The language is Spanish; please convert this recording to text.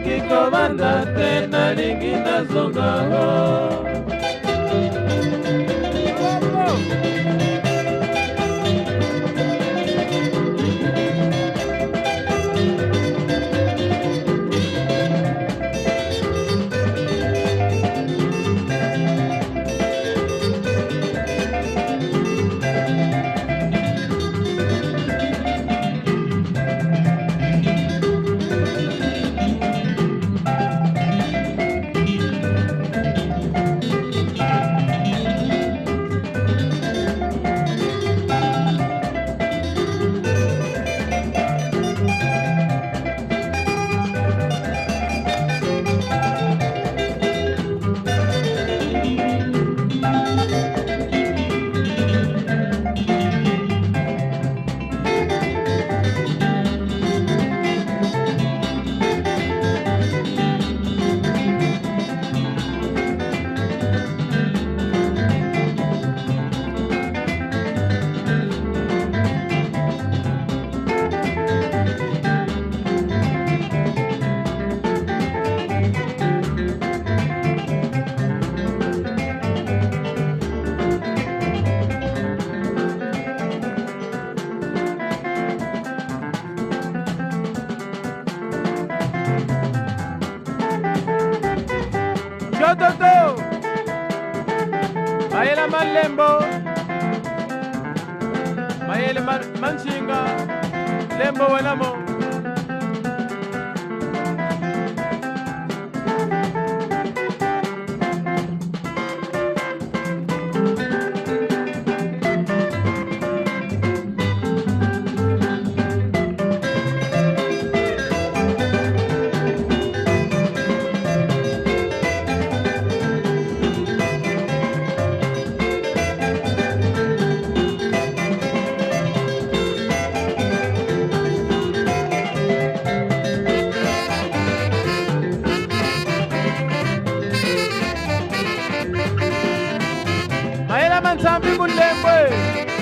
nakoki kobanda te nalingi nazonga Jototo Mayela Malembo Mayele Manshinga Lembo Wenamo Nantambi Mulembwe.